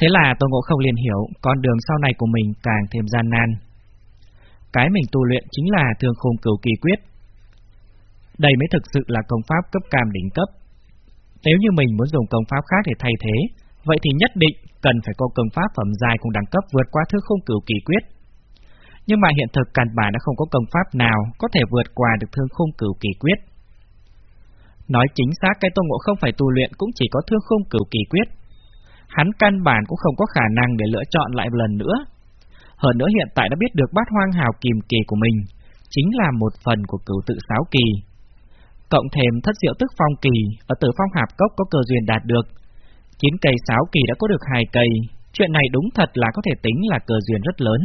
Thế là Tô Ngộ Không liền hiểu con đường sau này của mình càng thêm gian nan. Cái mình tu luyện chính là thường khung cửu kỳ quyết. Đây mới thực sự là công pháp cấp cam đỉnh cấp. Nếu như mình muốn dùng công pháp khác để thay thế, vậy thì nhất định cần phải có công pháp phẩm dài cùng đẳng cấp vượt qua thứ khung cửu kỳ quyết. Nhưng mà hiện thực căn bản đã không có công pháp nào có thể vượt qua được thương khung cửu kỳ quyết. Nói chính xác cái Tô ngộ không phải tu luyện cũng chỉ có thương khung cửu kỳ quyết. Hắn căn bản cũng không có khả năng để lựa chọn lại một lần nữa. Hơn nữa hiện tại đã biết được bát hoang hào kìm kỳ của mình, chính là một phần của cửu tự sáo kỳ. Cộng thêm thất diệu tức phong kỳ, ở tử phong hạp cốc có cơ duyên đạt được. Chín cây sáo kỳ đã có được hai cây, chuyện này đúng thật là có thể tính là cơ duyên rất lớn.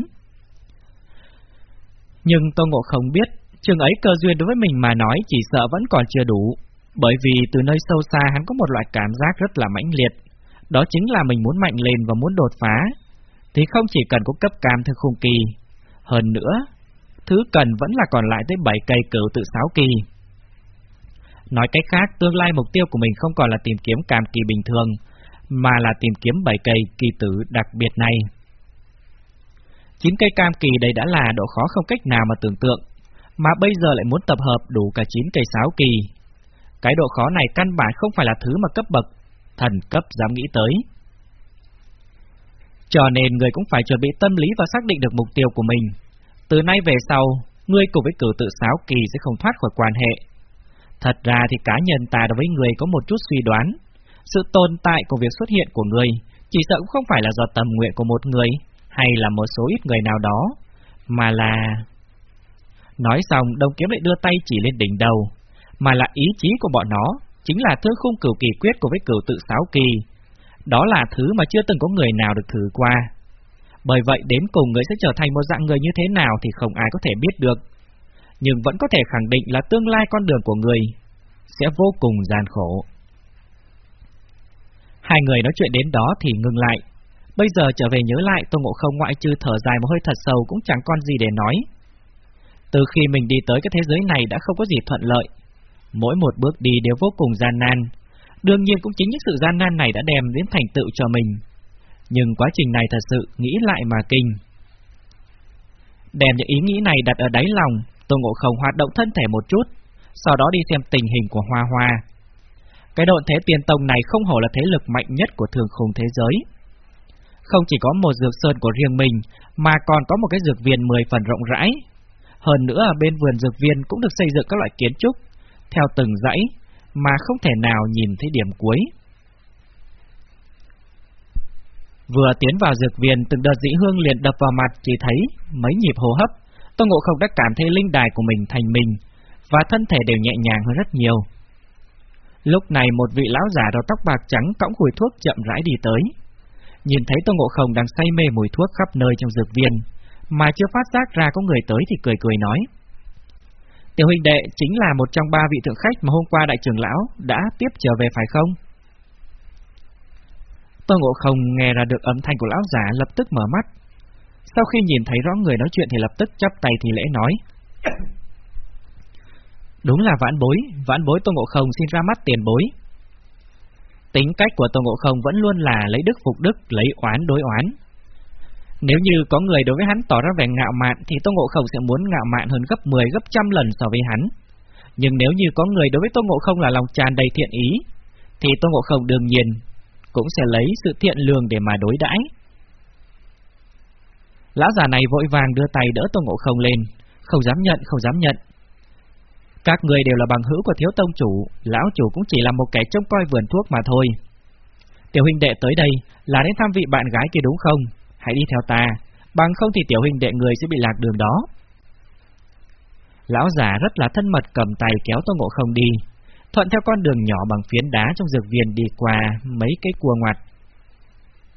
Nhưng Tô Ngộ không biết, chừng ấy cơ duyên đối với mình mà nói chỉ sợ vẫn còn chưa đủ, bởi vì từ nơi sâu xa hắn có một loại cảm giác rất là mãnh liệt, đó chính là mình muốn mạnh lên và muốn đột phá, thì không chỉ cần có cấp cam theo khung kỳ, hơn nữa, thứ cần vẫn là còn lại tới 7 cây cửu tự sáu kỳ. Nói cách khác, tương lai mục tiêu của mình không còn là tìm kiếm cam kỳ bình thường, mà là tìm kiếm 7 cây kỳ tử đặc biệt này. 9 cây cam kỳ đây đã là độ khó không cách nào mà tưởng tượng, mà bây giờ lại muốn tập hợp đủ cả 9 cây sáo kỳ. Cái độ khó này căn bản không phải là thứ mà cấp bậc, thần cấp dám nghĩ tới. Cho nên người cũng phải chuẩn bị tâm lý và xác định được mục tiêu của mình. Từ nay về sau, người cùng với cử tự sáo kỳ sẽ không thoát khỏi quan hệ. Thật ra thì cá nhân ta đối với người có một chút suy đoán. Sự tồn tại của việc xuất hiện của người chỉ sợ cũng không phải là do tầm nguyện của một người, hay là một số ít người nào đó, mà là... Nói xong, đồng kiếm lại đưa tay chỉ lên đỉnh đầu, mà là ý chí của bọn nó, chính là thứ khung cửu kỳ quyết của với cửu tự sáu kỳ. Đó là thứ mà chưa từng có người nào được thử qua. Bởi vậy đến cùng người sẽ trở thành một dạng người như thế nào thì không ai có thể biết được. Nhưng vẫn có thể khẳng định là tương lai con đường của người sẽ vô cùng gian khổ. Hai người nói chuyện đến đó thì ngừng lại, Bây giờ trở về nhớ lại Tô Ngộ Không ngoại trừ thở dài một hơi thật sâu cũng chẳng còn gì để nói. Từ khi mình đi tới cái thế giới này đã không có gì thuận lợi. Mỗi một bước đi đều vô cùng gian nan. Đương nhiên cũng chính những sự gian nan này đã đem đến thành tựu cho mình. Nhưng quá trình này thật sự nghĩ lại mà kinh. Đem những ý nghĩ này đặt ở đáy lòng, Tô Ngộ Không hoạt động thân thể một chút, sau đó đi xem tình hình của Hoa Hoa. Cái độn thế tiền tông này không hổ là thế lực mạnh nhất của thường khung thế giới không chỉ có một dược sơn của riêng mình, mà còn có một cái dược viên 10 phần rộng rãi. Hơn nữa bên vườn dược viên cũng được xây dựng các loại kiến trúc, theo từng dãy, mà không thể nào nhìn thấy điểm cuối. Vừa tiến vào dược viên, từng đợt dĩ hương liền đập vào mặt chỉ thấy mấy nhịp hô hấp, Tô Ngộ Không đã cảm thấy linh đài của mình thành mình, và thân thể đều nhẹ nhàng hơn rất nhiều. Lúc này một vị lão giả đầu tóc bạc trắng cõng cùi thuốc chậm rãi đi tới. Nhìn thấy Tô Ngộ Không đang say mê mùi thuốc khắp nơi trong dược viên, mà chưa phát giác ra có người tới thì cười cười nói. Tiểu huynh đệ chính là một trong ba vị thượng khách mà hôm qua đại trưởng lão đã tiếp trở về phải không? Tô Ngộ Không nghe ra được âm thanh của lão giả lập tức mở mắt. Sau khi nhìn thấy rõ người nói chuyện thì lập tức chắp tay thì lễ nói. Đúng là vãn bối, vãn bối Tô Ngộ Không xin ra mắt tiền bối. Tính cách của Tô Ngộ Không vẫn luôn là lấy đức phục đức, lấy oán đối oán. Nếu như có người đối với hắn tỏ ra vẻ ngạo mạn thì Tô Ngộ Không sẽ muốn ngạo mạn hơn gấp 10 gấp trăm lần so với hắn. Nhưng nếu như có người đối với Tô Ngộ Không là lòng tràn đầy thiện ý, thì Tô Ngộ Không đương nhiên cũng sẽ lấy sự thiện lương để mà đối đãi. Lão già này vội vàng đưa tay đỡ Tô Ngộ Không lên, không dám nhận, không dám nhận, các người đều là bằng hữu của thiếu tông chủ, lão chủ cũng chỉ là một kẻ trông coi vườn thuốc mà thôi. Tiểu huynh đệ tới đây là đến thăm vị bạn gái kia đúng không? Hãy đi theo ta, bằng không thì tiểu hình đệ người sẽ bị lạc đường đó. Lão già rất là thân mật cầm tay kéo Tô Ngộ Không đi, thuận theo con đường nhỏ bằng phiến đá trong dược viên đi qua mấy cái cua ngoặt.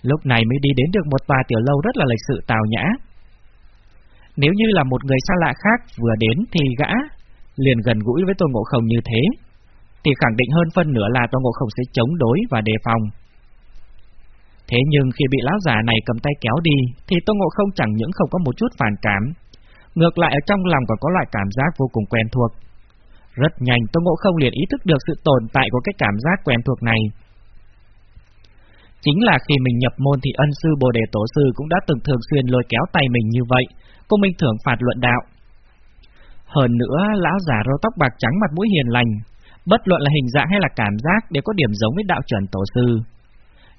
Lúc này mới đi đến được một tòa tiểu lâu rất là lịch sự tào nhã. Nếu như là một người xa lạ khác vừa đến thì gã liền gần gũi với Tô Ngộ Không như thế, thì khẳng định hơn phân nửa là Tô Ngộ Không sẽ chống đối và đề phòng. Thế nhưng khi bị lão già này cầm tay kéo đi, thì Tô Ngộ Không chẳng những không có một chút phản cảm, ngược lại ở trong lòng còn có loại cảm giác vô cùng quen thuộc. Rất nhanh Tô Ngộ Không liền ý thức được sự tồn tại của cái cảm giác quen thuộc này. Chính là khi mình nhập môn thì ân sư Bồ Đề Tổ Sư cũng đã từng thường xuyên lôi kéo tay mình như vậy, cô Minh thưởng phạt luận đạo. Hơn nữa, lão già râu tóc bạc trắng mặt mũi hiền lành, bất luận là hình dạng hay là cảm giác đều có điểm giống với đạo chuẩn Tổ Sư.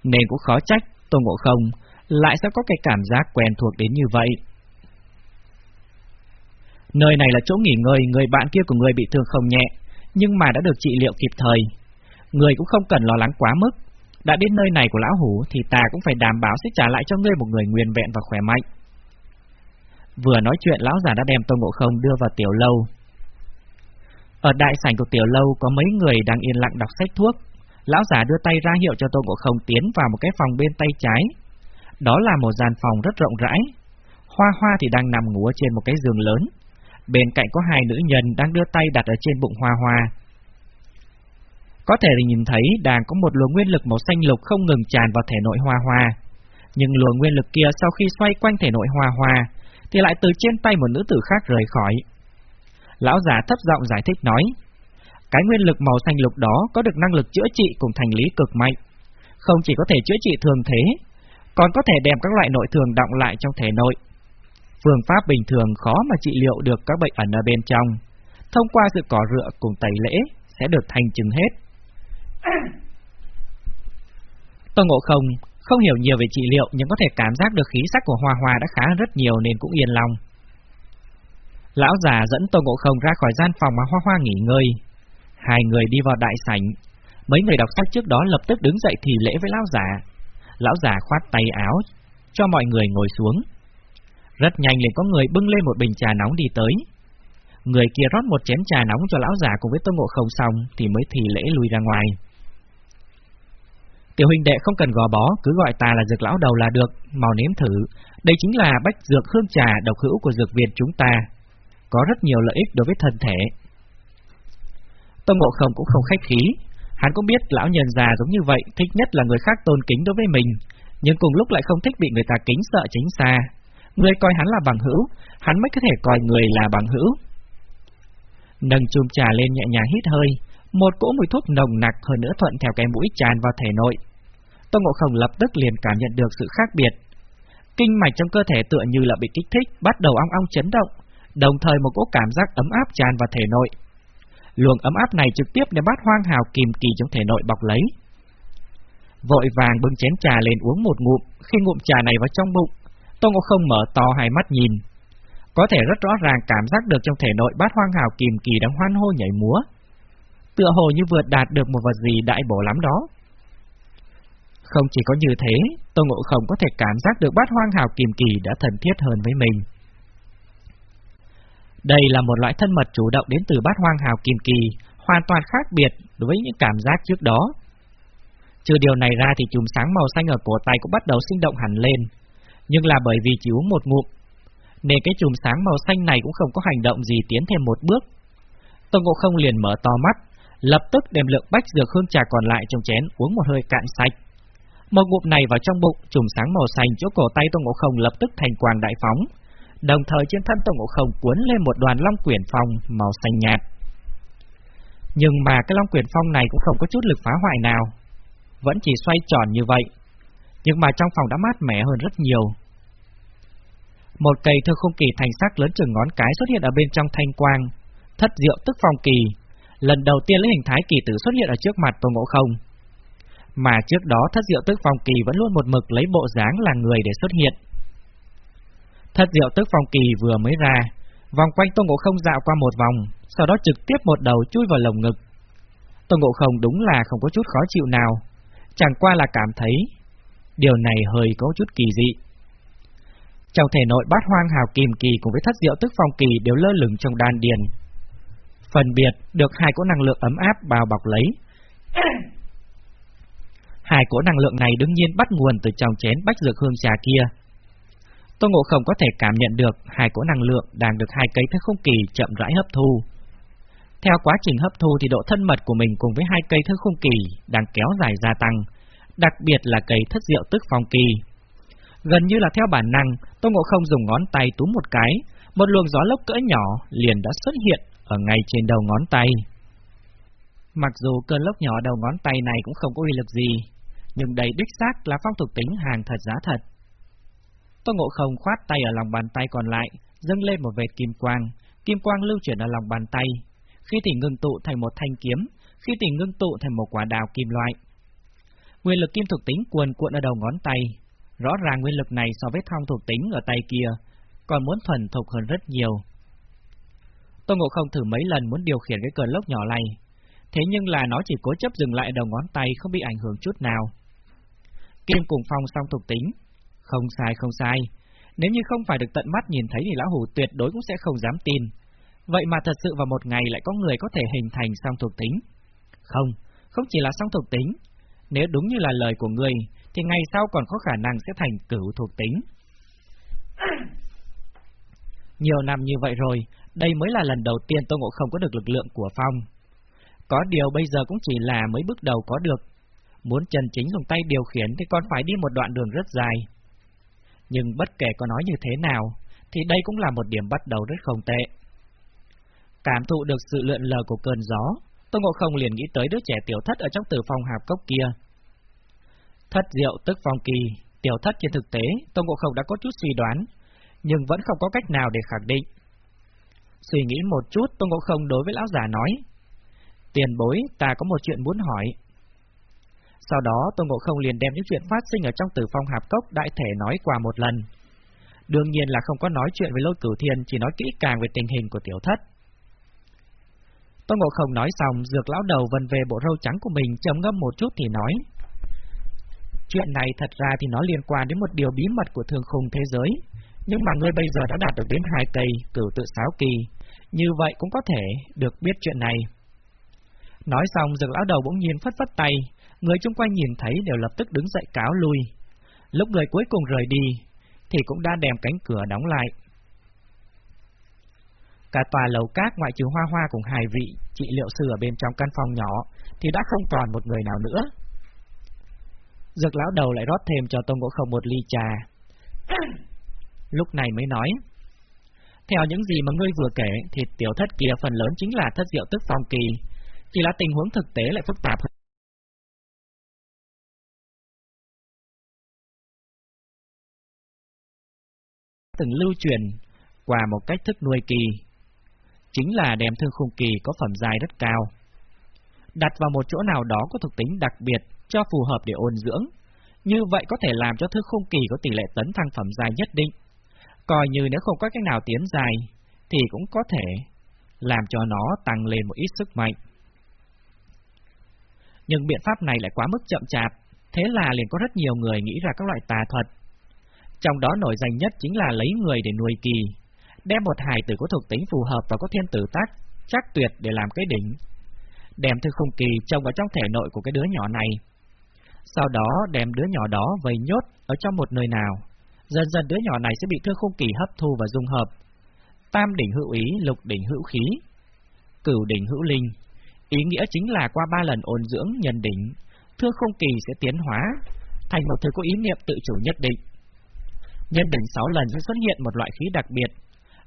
Nên cũng khó trách, Tô Ngộ Không lại sẽ có cái cảm giác quen thuộc đến như vậy. Nơi này là chỗ nghỉ ngơi, người bạn kia của người bị thương không nhẹ, nhưng mà đã được trị liệu kịp thời. Người cũng không cần lo lắng quá mức, đã đến nơi này của lão hủ thì ta cũng phải đảm bảo sẽ trả lại cho ngươi một người nguyên vẹn và khỏe mạnh. Vừa nói chuyện lão già đã đem Tô Ngộ Không đưa vào tiểu lâu. Ở đại sảnh của tiểu lâu có mấy người đang yên lặng đọc sách thuốc. Lão giả đưa tay ra hiệu cho Tô Ngộ Không tiến vào một cái phòng bên tay trái. Đó là một gian phòng rất rộng rãi. Hoa Hoa thì đang nằm ngủ trên một cái giường lớn. Bên cạnh có hai nữ nhân đang đưa tay đặt ở trên bụng Hoa Hoa, có thể là nhìn thấy đang có một luồng nguyên lực màu xanh lục không ngừng tràn vào thể nội hoa hoa. Nhưng luồng nguyên lực kia sau khi xoay quanh thể nội hoa hoa, thì lại từ trên tay một nữ tử khác rời khỏi. Lão giả thấp giọng giải thích nói, cái nguyên lực màu xanh lục đó có được năng lực chữa trị cùng thành lý cực mạnh, không chỉ có thể chữa trị thường thế, còn có thể đem các loại nội thường động lại trong thể nội. Phương pháp bình thường khó mà trị liệu được các bệnh ẩn ở bên trong, thông qua sự cỏ rửa cùng tẩy lễ sẽ được thành chứng hết. Tô Ngộ Không không hiểu nhiều về trị liệu nhưng có thể cảm giác được khí sắc của Hoa Hoa đã khá rất nhiều nên cũng yên lòng. Lão già dẫn Tô Ngộ Không ra khỏi gian phòng mà Hoa Hoa nghỉ ngơi. Hai người đi vào đại sảnh. Mấy người đọc sách trước đó lập tức đứng dậy thì lễ với lão già. Lão già khoát tay áo cho mọi người ngồi xuống. Rất nhanh liền có người bưng lên một bình trà nóng đi tới. Người kia rót một chén trà nóng cho lão già cùng với Tô Ngộ Không xong thì mới thì lễ lui ra ngoài. Tiểu huynh đệ không cần gò bó, cứ gọi ta là dược lão đầu là được, mau nếm thử. Đây chính là bách dược hương trà độc hữu của dược viện chúng ta. Có rất nhiều lợi ích đối với thân thể. Tô Ngộ Không cũng không khách khí. Hắn cũng biết lão nhân già giống như vậy, thích nhất là người khác tôn kính đối với mình, nhưng cùng lúc lại không thích bị người ta kính sợ chính xa. Người coi hắn là bằng hữu, hắn mới có thể coi người là bằng hữu. Nâng chùm trà lên nhẹ nhàng hít hơi, một cỗ mùi thuốc nồng nặc hơn nữa thuận theo cái mũi tràn vào thể nội, Tôn Ngộ Không lập tức liền cảm nhận được sự khác biệt. Kinh mạch trong cơ thể tựa như là bị kích thích, bắt đầu ong ong chấn động, đồng thời một cỗ cảm giác ấm áp tràn vào thể nội. Luồng ấm áp này trực tiếp đem bát hoang hào kìm kỳ trong thể nội bọc lấy. Vội vàng bưng chén trà lên uống một ngụm, khi ngụm trà này vào trong bụng, tôi Ngộ Không mở to hai mắt nhìn. Có thể rất rõ ràng cảm giác được trong thể nội bát hoang hào kìm kỳ đang hoan hô nhảy múa. Tựa hồ như vượt đạt được một vật gì đại bổ lắm đó. Không chỉ có như thế, Tô Ngộ Không có thể cảm giác được bát hoang hào kìm kỳ đã thân thiết hơn với mình. Đây là một loại thân mật chủ động đến từ bát hoang hào kim kỳ, hoàn toàn khác biệt đối với những cảm giác trước đó. Trừ điều này ra thì chùm sáng màu xanh ở cổ tay cũng bắt đầu sinh động hẳn lên, nhưng là bởi vì chỉ uống một ngụm, nên cái chùm sáng màu xanh này cũng không có hành động gì tiến thêm một bước. tông Ngộ Không liền mở to mắt, lập tức đem lượng bách dược hương trà còn lại trong chén uống một hơi cạn sạch. Một ngụm này vào trong bụng, chùm sáng màu xanh chỗ cổ tay tông Ngộ Không lập tức thành quang đại phóng, đồng thời trên thân Tô Ngộ Không cuốn lên một đoàn long quyển phong màu xanh nhạt. Nhưng mà cái long quyển phong này cũng không có chút lực phá hoại nào, vẫn chỉ xoay tròn như vậy, nhưng mà trong phòng đã mát mẻ hơn rất nhiều. Một cây thơ không kỳ thành sắc lớn chừng ngón cái xuất hiện ở bên trong thanh quang, thất diệu tức phong kỳ, lần đầu tiên lấy hình thái kỳ tử xuất hiện ở trước mặt Tô Ngộ Không mà trước đó thất diệu tức phong kỳ vẫn luôn một mực lấy bộ dáng là người để xuất hiện. Thất diệu tức phong kỳ vừa mới ra, vòng quanh Tôn Ngộ Không dạo qua một vòng, sau đó trực tiếp một đầu chui vào lồng ngực. Tôn Ngộ Không đúng là không có chút khó chịu nào, chẳng qua là cảm thấy điều này hơi có chút kỳ dị. Trong thể nội bát hoang hào kìm kỳ cùng với thất diệu tức phong kỳ đều lơ lửng trong đan điền. Phần biệt được hai cỗ năng lượng ấm áp bao bọc lấy. Hai cỗ năng lượng này đương nhiên bắt nguồn từ trong chén bách dược hương trà kia. Tô Ngộ Không có thể cảm nhận được hai cỗ năng lượng đang được hai cây thức không kỳ chậm rãi hấp thu. Theo quá trình hấp thu thì độ thân mật của mình cùng với hai cây thức không kỳ đang kéo dài gia tăng, đặc biệt là cây thất diệu tức phong kỳ. Gần như là theo bản năng, Tô Ngộ Không dùng ngón tay túm một cái, một luồng gió lốc cỡ nhỏ liền đã xuất hiện ở ngay trên đầu ngón tay. Mặc dù cơn lốc nhỏ đầu ngón tay này cũng không có uy lực gì, nhưng đây đích xác là phong thuộc tính hàng thật giá thật. Tô Ngộ Không khoát tay ở lòng bàn tay còn lại, dâng lên một vệt kim quang, kim quang lưu chuyển ở lòng bàn tay, khi thì ngưng tụ thành một thanh kiếm, khi thì ngưng tụ thành một quả đào kim loại. Nguyên lực kim thuộc tính cuồn cuộn ở đầu ngón tay, rõ ràng nguyên lực này so với thông thuộc tính ở tay kia còn muốn thuần thục hơn rất nhiều. Tô Ngộ Không thử mấy lần muốn điều khiển cái cơn lốc nhỏ này, thế nhưng là nó chỉ cố chấp dừng lại đầu ngón tay không bị ảnh hưởng chút nào. Kim cùng phong song thuộc tính, không sai không sai, nếu như không phải được tận mắt nhìn thấy thì lão hủ tuyệt đối cũng sẽ không dám tin. Vậy mà thật sự vào một ngày lại có người có thể hình thành song thuộc tính. Không, không chỉ là song thuộc tính. Nếu đúng như là lời của người, thì ngày sau còn có khả năng sẽ thành cửu thuộc tính. Nhiều năm như vậy rồi, đây mới là lần đầu tiên Tô Ngộ Không có được lực lượng của Phong. Có điều bây giờ cũng chỉ là mới bước đầu có được. Muốn chân chính dùng tay điều khiển thì còn phải đi một đoạn đường rất dài. Nhưng bất kể có nói như thế nào, thì đây cũng là một điểm bắt đầu rất không tệ. Cảm thụ được sự lượn lờ của cơn gió, Tô Ngộ Không liền nghĩ tới đứa trẻ tiểu thất ở trong tử phong hạp cốc kia. Thất diệu tức phong kỳ, tiểu thất trên thực tế, Tô Ngộ Không đã có chút suy đoán, nhưng vẫn không có cách nào để khẳng định. Suy nghĩ một chút, Tô Ngộ Không đối với lão già nói, tiền bối, ta có một chuyện muốn hỏi. Sau đó, Tô Ngộ Không liền đem những chuyện phát sinh ở trong tử phong hạp cốc đại thể nói qua một lần. Đương nhiên là không có nói chuyện với lôi cửu thiên, chỉ nói kỹ càng về tình hình của tiểu thất. Tô Ngộ Không nói xong, dược lão đầu vần về bộ râu trắng của mình trầm ngâm một chút thì nói. Chuyện này thật ra thì nó liên quan đến một điều bí mật của thường khung thế giới, nhưng mà ngươi bây giờ đã đạt được đến hai cây cửu tự sáo kỳ, như vậy cũng có thể được biết chuyện này. Nói xong, dược lão đầu bỗng nhiên phất phất tay, người chung quanh nhìn thấy đều lập tức đứng dậy cáo lui. Lúc người cuối cùng rời đi, thì cũng đã đem cánh cửa đóng lại. Cả tòa lầu cát ngoại trừ hoa hoa cùng hài vị trị liệu sư ở bên trong căn phòng nhỏ thì đã không còn một người nào nữa. Dược lão đầu lại rót thêm cho Tông Ngộ Không một ly trà. Lúc này mới nói, theo những gì mà ngươi vừa kể thì tiểu thất kia phần lớn chính là thất diệu tức phong kỳ, chỉ là tình huống thực tế lại phức tạp Từng lưu truyền qua một cách thức nuôi kỳ, chính là đem thương khung kỳ có phẩm dài rất cao. Đặt vào một chỗ nào đó có thuộc tính đặc biệt cho phù hợp để ôn dưỡng, như vậy có thể làm cho thương khung kỳ có tỷ lệ tấn thăng phẩm dài nhất định. Coi như nếu không có cách nào tiến dài, thì cũng có thể làm cho nó tăng lên một ít sức mạnh. Nhưng biện pháp này lại quá mức chậm chạp, thế là liền có rất nhiều người nghĩ ra các loại tà thuật. Trong đó nổi danh nhất chính là lấy người để nuôi kỳ, đem một hài tử có thuộc tính phù hợp và có thiên tử tác, chắc tuyệt để làm cái đỉnh. Đem thư không kỳ trồng vào trong thể nội của cái đứa nhỏ này. Sau đó đem đứa nhỏ đó vây nhốt ở trong một nơi nào. Dần dần đứa nhỏ này sẽ bị thư không kỳ hấp thu và dung hợp. Tam đỉnh hữu ý, lục đỉnh hữu khí, cửu đỉnh hữu linh. Ý nghĩa chính là qua ba lần ôn dưỡng nhân đỉnh, thưa không kỳ sẽ tiến hóa thành một thứ có ý niệm tự chủ nhất định. Nhân đỉnh 6 lần sẽ xuất hiện một loại khí đặc biệt,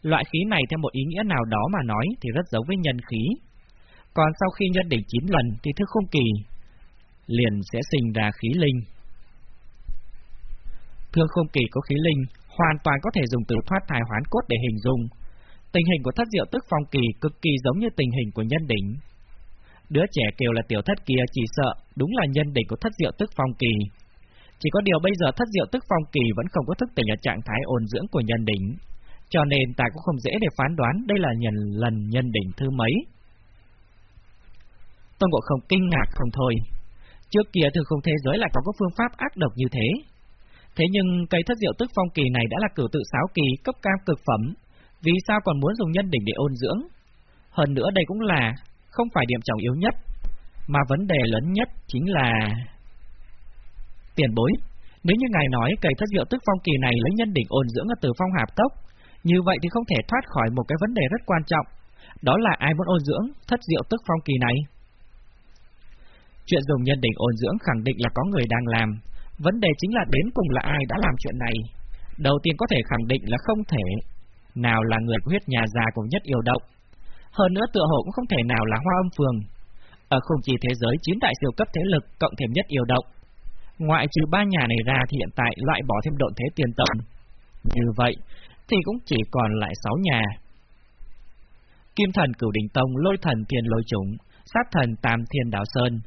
Loại khí này theo một ý nghĩa nào đó mà nói thì rất giống với nhân khí. Còn sau khi nhân đỉnh 9 lần thì thức không kỳ liền sẽ sinh ra khí linh. Thương không kỳ có khí linh, hoàn toàn có thể dùng từ thoát thai hoán cốt để hình dung. Tình hình của thất diệu tức phong kỳ cực kỳ giống như tình hình của nhân đỉnh. Đứa trẻ kêu là tiểu thất kia chỉ sợ đúng là nhân đỉnh của thất diệu tức phong kỳ. Chỉ có điều bây giờ thất diệu tức phong kỳ vẫn không có thức tỉnh ở trạng thái ôn dưỡng của nhân đỉnh, cho nên ta cũng không dễ để phán đoán đây là nhân lần nhân đỉnh thứ mấy. Tôn Ngộ Không kinh ngạc không thôi. Trước kia thường không thế giới lại có có phương pháp ác độc như thế. Thế nhưng cây thất diệu tức phong kỳ này đã là cửu tự sáo kỳ cấp cam cực phẩm, vì sao còn muốn dùng nhân đỉnh để ôn dưỡng? Hơn nữa đây cũng là không phải điểm trọng yếu nhất, mà vấn đề lớn nhất chính là tiền bối. Nếu như ngài nói cây thất diệu tức phong kỳ này lấy nhân đỉnh ôn dưỡng ở từ phong hạp tốc, như vậy thì không thể thoát khỏi một cái vấn đề rất quan trọng, đó là ai muốn ôn dưỡng thất diệu tức phong kỳ này. Chuyện dùng nhân đỉnh ôn dưỡng khẳng định là có người đang làm, vấn đề chính là đến cùng là ai đã làm chuyện này. Đầu tiên có thể khẳng định là không thể nào là người huyết nhà già cùng nhất yêu động. Hơn nữa tựa hồ cũng không thể nào là hoa âm phường. Ở không chỉ thế giới chín đại siêu cấp thế lực cộng thêm nhất yêu động. Ngoại trừ ba nhà này ra thì hiện tại loại bỏ thêm độn thế tiền tông. Như vậy thì cũng chỉ còn lại sáu nhà. Kim thần cửu đình tông, lôi thần thiên lôi trùng, sát thần tam thiên đào sơn,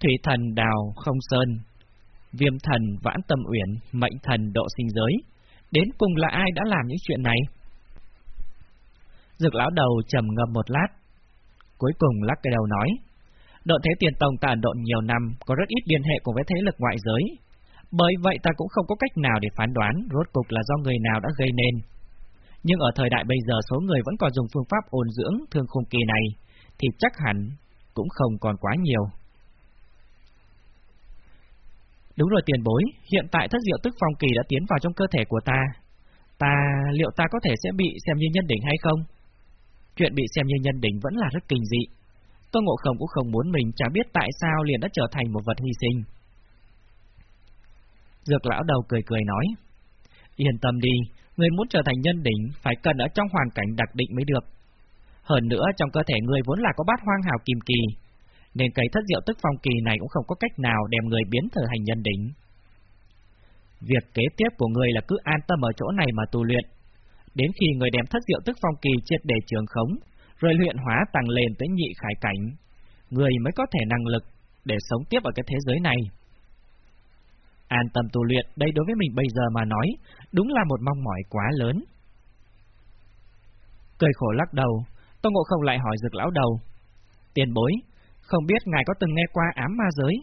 thủy thần đào không sơn, viêm thần vãn tâm uyển, mệnh thần độ sinh giới. Đến cùng là ai đã làm những chuyện này? Dược lão đầu trầm ngâm một lát, cuối cùng lắc cái đầu nói. Độn thế tiền tông ta độn nhiều năm, có rất ít liên hệ cùng với thế lực ngoại giới. Bởi vậy ta cũng không có cách nào để phán đoán rốt cục là do người nào đã gây nên. Nhưng ở thời đại bây giờ số người vẫn còn dùng phương pháp ôn dưỡng thương khung kỳ này, thì chắc hẳn cũng không còn quá nhiều. Đúng rồi tiền bối, hiện tại thất diệu tức phong kỳ đã tiến vào trong cơ thể của ta. Ta, liệu ta có thể sẽ bị xem như nhân đỉnh hay không? Chuyện bị xem như nhân đỉnh vẫn là rất kinh dị. Tô Ngộ Không cũng không muốn mình chả biết tại sao liền đã trở thành một vật hy sinh. Dược lão đầu cười cười nói, Yên tâm đi, người muốn trở thành nhân đỉnh phải cần ở trong hoàn cảnh đặc định mới được. Hơn nữa trong cơ thể người vốn là có bát hoang hào kim kỳ, nên cái thất diệu tức phong kỳ này cũng không có cách nào đem người biến trở thành nhân đỉnh. Việc kế tiếp của người là cứ an tâm ở chỗ này mà tu luyện. Đến khi người đem thất diệu tức phong kỳ triệt để trường khống, rồi luyện hóa tăng lên tới nhị khải cảnh, người mới có thể năng lực để sống tiếp ở cái thế giới này. An tâm tu luyện, đây đối với mình bây giờ mà nói, đúng là một mong mỏi quá lớn. Cười khổ lắc đầu, Tô Ngộ Không lại hỏi dược lão đầu. Tiền bối, không biết ngài có từng nghe qua ám ma giới?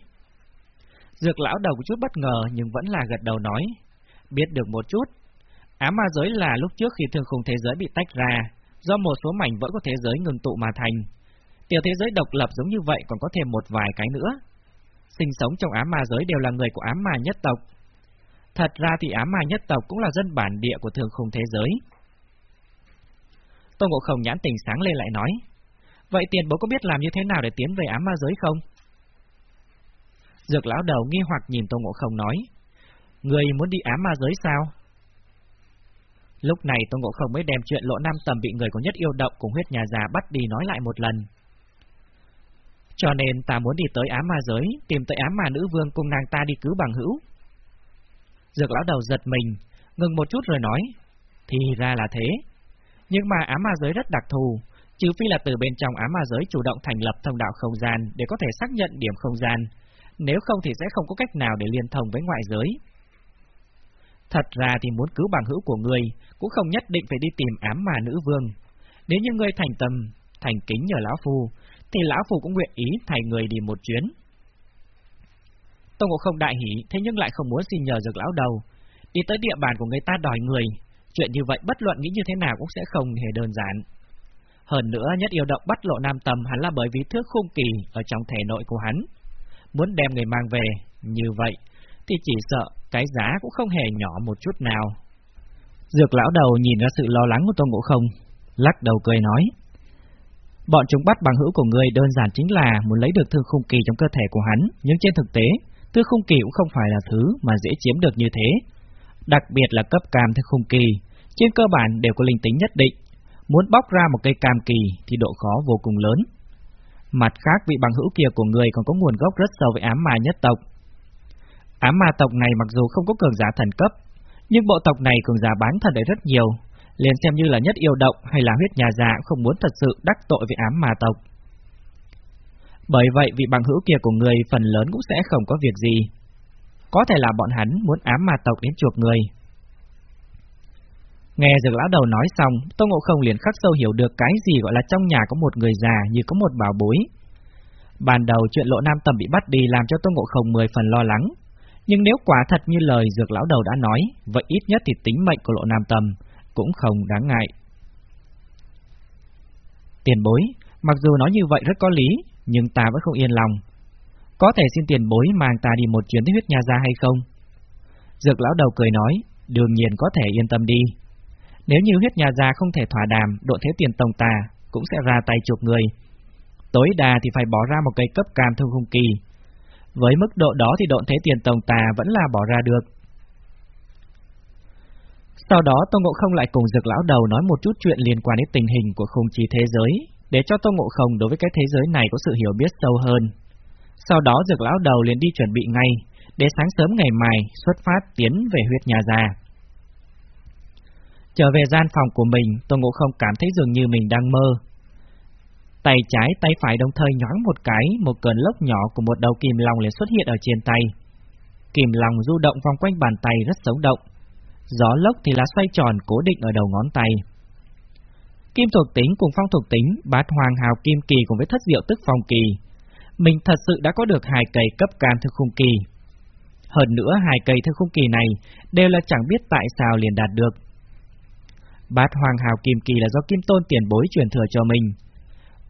Dược lão đầu chút bất ngờ nhưng vẫn là gật đầu nói. Biết được một chút. Ám ma giới là lúc trước khi thương khung thế giới bị tách ra, do một số mảnh vỡ của thế giới ngừng tụ mà thành. Tiểu thế giới độc lập giống như vậy còn có thêm một vài cái nữa. Sinh sống trong ám ma giới đều là người của ám ma nhất tộc. Thật ra thì ám ma nhất tộc cũng là dân bản địa của thường khung thế giới. Tô Ngộ Không nhãn tình sáng lên lại nói, Vậy tiền bố có biết làm như thế nào để tiến về ám ma giới không? Dược lão đầu nghi hoặc nhìn Tô Ngộ Không nói, Người muốn đi ám ma giới sao? Lúc này Tô Ngộ Không mới đem chuyện lộ nam tầm bị người có nhất yêu động cùng huyết nhà già bắt đi nói lại một lần. Cho nên ta muốn đi tới ám ma giới, tìm tới ám ma nữ vương cùng nàng ta đi cứu bằng hữu. Dược lão đầu giật mình, ngừng một chút rồi nói, thì ra là thế. Nhưng mà ám ma giới rất đặc thù, trừ phi là từ bên trong ám ma giới chủ động thành lập thông đạo không gian để có thể xác nhận điểm không gian, nếu không thì sẽ không có cách nào để liên thông với ngoại giới. Thật ra thì muốn cứu bằng hữu của người cũng không nhất định phải đi tìm ám mà nữ vương. Nếu như ngươi thành tâm, thành kính nhờ lão phu, thì lão phu cũng nguyện ý thay người đi một chuyến. Tông Ngộ không đại hỉ, thế nhưng lại không muốn xin nhờ dược lão đầu. Đi tới địa bàn của người ta đòi người, chuyện như vậy bất luận nghĩ như thế nào cũng sẽ không hề đơn giản. Hơn nữa nhất yêu động bắt lộ nam tầm hắn là bởi vì thước khung kỳ ở trong thể nội của hắn. Muốn đem người mang về, như vậy, thì chỉ sợ cái giá cũng không hề nhỏ một chút nào. Dược lão đầu nhìn ra sự lo lắng của Tôn Ngộ Không, lắc đầu cười nói. Bọn chúng bắt bằng hữu của người đơn giản chính là muốn lấy được thư khung kỳ trong cơ thể của hắn, nhưng trên thực tế, thư khung kỳ cũng không phải là thứ mà dễ chiếm được như thế. Đặc biệt là cấp cam thư khung kỳ, trên cơ bản đều có linh tính nhất định, muốn bóc ra một cây cam kỳ thì độ khó vô cùng lớn. Mặt khác vị bằng hữu kia của người còn có nguồn gốc rất sâu với ám ma nhất tộc, Ám ma tộc này mặc dù không có cường giả thần cấp, nhưng bộ tộc này cường giả bán thần đấy rất nhiều, liền xem như là nhất yêu động hay là huyết nhà già không muốn thật sự đắc tội với ám ma tộc. Bởi vậy vị bằng hữu kia của người phần lớn cũng sẽ không có việc gì. Có thể là bọn hắn muốn ám ma tộc đến chuộc người. Nghe dược lão đầu nói xong, Tô Ngộ Không liền khắc sâu hiểu được cái gì gọi là trong nhà có một người già như có một bảo bối. Ban đầu chuyện lộ nam tầm bị bắt đi làm cho Tô Ngộ Không mười phần lo lắng, nhưng nếu quả thật như lời dược lão đầu đã nói, vậy ít nhất thì tính mệnh của lộ nam tâm cũng không đáng ngại. Tiền bối, mặc dù nói như vậy rất có lý, nhưng ta vẫn không yên lòng. Có thể xin tiền bối mang ta đi một chuyến tới huyết nhà ra hay không? Dược lão đầu cười nói, đương nhiên có thể yên tâm đi. Nếu như huyết nhà già không thể thỏa đàm, độ thế tiền tổng ta cũng sẽ ra tay chuộc người. Tối đa thì phải bỏ ra một cây cấp cam thông không kỳ, với mức độ đó thì độn thế tiền tổng tà vẫn là bỏ ra được. Sau đó Tô Ngộ Không lại cùng Dược Lão Đầu nói một chút chuyện liên quan đến tình hình của khung trí thế giới, để cho Tô Ngộ Không đối với cái thế giới này có sự hiểu biết sâu hơn. Sau đó Dược Lão Đầu liền đi chuẩn bị ngay, để sáng sớm ngày mai xuất phát tiến về huyết nhà già. Trở về gian phòng của mình, Tôn Ngộ Không cảm thấy dường như mình đang mơ. Tay trái, tay phải đồng thời nhoáng một cái, một cơn lốc nhỏ của một đầu kìm lòng liền xuất hiện ở trên tay. Kìm lòng du động vòng quanh bàn tay rất sống động. Gió lốc thì là xoay tròn cố định ở đầu ngón tay. Kim thuộc tính cùng phong thuộc tính, bát hoàng hào kim kỳ cùng với thất diệu tức phong kỳ. Mình thật sự đã có được hai cây cấp cam thư khung kỳ. Hơn nữa hai cây thư khung kỳ này đều là chẳng biết tại sao liền đạt được. Bát hoàng hào kim kỳ là do kim tôn tiền bối truyền thừa cho mình.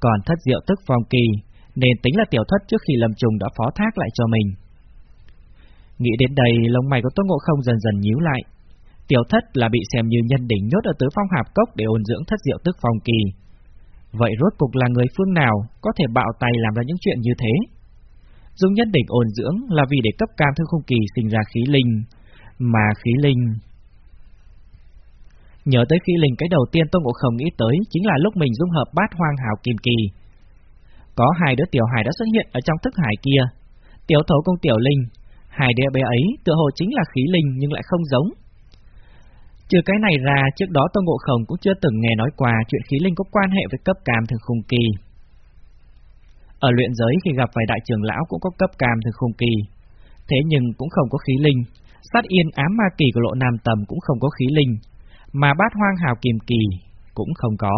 Còn thất diệu tức phong kỳ, nên tính là tiểu thất trước khi lâm trùng đã phó thác lại cho mình. Nghĩ đến đây, lông mày của Tô Ngộ Không dần dần nhíu lại. Tiểu thất là bị xem như nhân đỉnh nhốt ở tứ phong hạp cốc để ôn dưỡng thất diệu tức phong kỳ. Vậy rốt cục là người phương nào có thể bạo tay làm ra những chuyện như thế? Dùng nhân đỉnh ôn dưỡng là vì để cấp cam thư không kỳ sinh ra khí linh, mà khí linh... Nhớ tới khi linh cái đầu tiên Tôn Ngộ Không nghĩ tới chính là lúc mình dung hợp bát hoang hào kim kỳ. Có hai đứa tiểu hài đã xuất hiện ở trong thức hải kia. Tiểu thấu công tiểu linh, hai đứa bé ấy tựa hồ chính là khí linh nhưng lại không giống. Trừ cái này ra, trước đó tôi Ngộ Không cũng chưa từng nghe nói qua chuyện khí linh có quan hệ với cấp cam thường khung kỳ. Ở luyện giới khi gặp vài đại trưởng lão cũng có cấp cam thường khung kỳ, thế nhưng cũng không có khí linh. Sát yên ám ma kỳ của lộ nam tầm cũng không có khí linh, mà bát hoang hào kiềm kỳ cũng không có.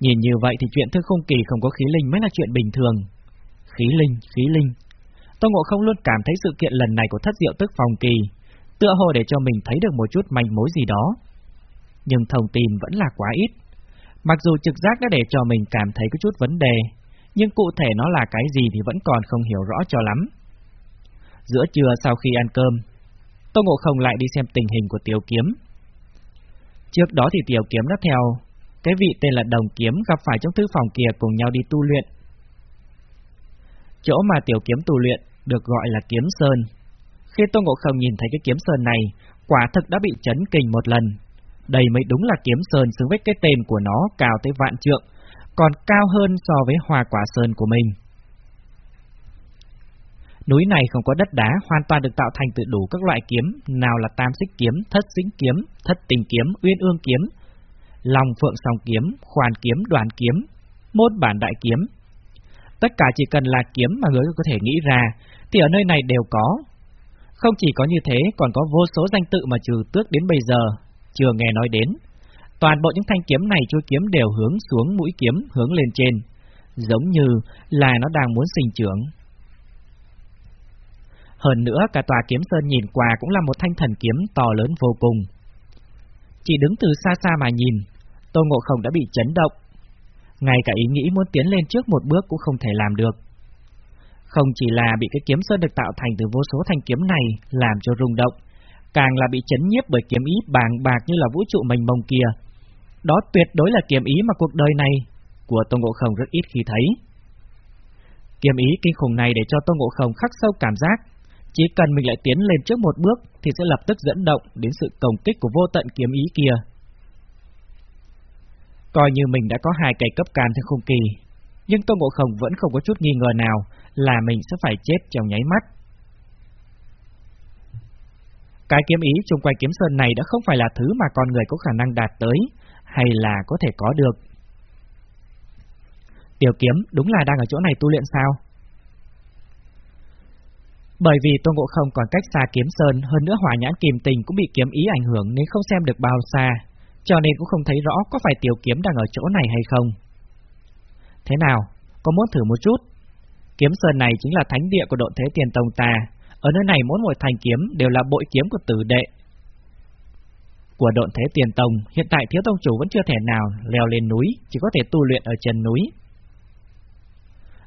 Nhìn như vậy thì chuyện thư khung kỳ không có khí linh mới là chuyện bình thường. Khí linh, khí linh. Tô Ngộ Không luôn cảm thấy sự kiện lần này của thất diệu tức phòng kỳ tựa hồ để cho mình thấy được một chút manh mối gì đó. Nhưng thông tin vẫn là quá ít. Mặc dù trực giác đã để cho mình cảm thấy có chút vấn đề, nhưng cụ thể nó là cái gì thì vẫn còn không hiểu rõ cho lắm. Giữa trưa sau khi ăn cơm, Tô Ngộ Không lại đi xem tình hình của Tiểu Kiếm. Trước đó thì Tiểu Kiếm đã theo cái vị tên là Đồng Kiếm gặp phải trong thư phòng kia cùng nhau đi tu luyện. Chỗ mà Tiểu Kiếm tu luyện được gọi là Kiếm Sơn, khi Tô Ngộ Không nhìn thấy cái kiếm sơn này, quả thực đã bị chấn kinh một lần. Đây mới đúng là kiếm sơn xứng với cái tên của nó cao tới vạn trượng, còn cao hơn so với hoa quả sơn của mình. Núi này không có đất đá, hoàn toàn được tạo thành từ đủ các loại kiếm, nào là tam xích kiếm, thất xích kiếm, thất tình kiếm, uyên ương kiếm, lòng phượng song kiếm, khoan kiếm, đoàn kiếm, mốt bản đại kiếm. Tất cả chỉ cần là kiếm mà người có thể nghĩ ra, thì ở nơi này đều có, không chỉ có như thế, còn có vô số danh tự mà trừ tước đến bây giờ, chưa nghe nói đến. Toàn bộ những thanh kiếm này chui kiếm đều hướng xuống mũi kiếm, hướng lên trên, giống như là nó đang muốn sinh trưởng. Hơn nữa, cả tòa kiếm sơn nhìn qua cũng là một thanh thần kiếm to lớn vô cùng. Chỉ đứng từ xa xa mà nhìn, Tô Ngộ Không đã bị chấn động. Ngay cả ý nghĩ muốn tiến lên trước một bước cũng không thể làm được. Không chỉ là bị cái kiếm sơn được tạo thành từ vô số thanh kiếm này làm cho rung động, càng là bị chấn nhiếp bởi kiếm ý bàng bạc như là vũ trụ mênh mông kia. Đó tuyệt đối là kiếm ý mà cuộc đời này của Tôn Ngộ Không rất ít khi thấy. Kiếm ý kinh khủng này để cho Tôn Ngộ Không khắc sâu cảm giác, chỉ cần mình lại tiến lên trước một bước thì sẽ lập tức dẫn động đến sự công kích của vô tận kiếm ý kia. Coi như mình đã có hai cây cấp can trên khung kỳ, nhưng Tôn Ngộ Không vẫn không có chút nghi ngờ nào là mình sẽ phải chết trong nháy mắt. Cái kiếm ý chung quanh kiếm sơn này đã không phải là thứ mà con người có khả năng đạt tới, hay là có thể có được. Tiểu kiếm đúng là đang ở chỗ này tu luyện sao? Bởi vì Tôn Ngộ Không còn cách xa kiếm sơn, hơn nữa hỏa nhãn kìm tình cũng bị kiếm ý ảnh hưởng nên không xem được bao xa, cho nên cũng không thấy rõ có phải tiểu kiếm đang ở chỗ này hay không. Thế nào, có muốn thử một chút? Kiếm sơn này chính là thánh địa của độn thế tiền tông ta, ở nơi này mỗi một thanh kiếm đều là bội kiếm của tử đệ. Của độn thế tiền tông, hiện tại thiếu tông chủ vẫn chưa thể nào leo lên núi, chỉ có thể tu luyện ở chân núi.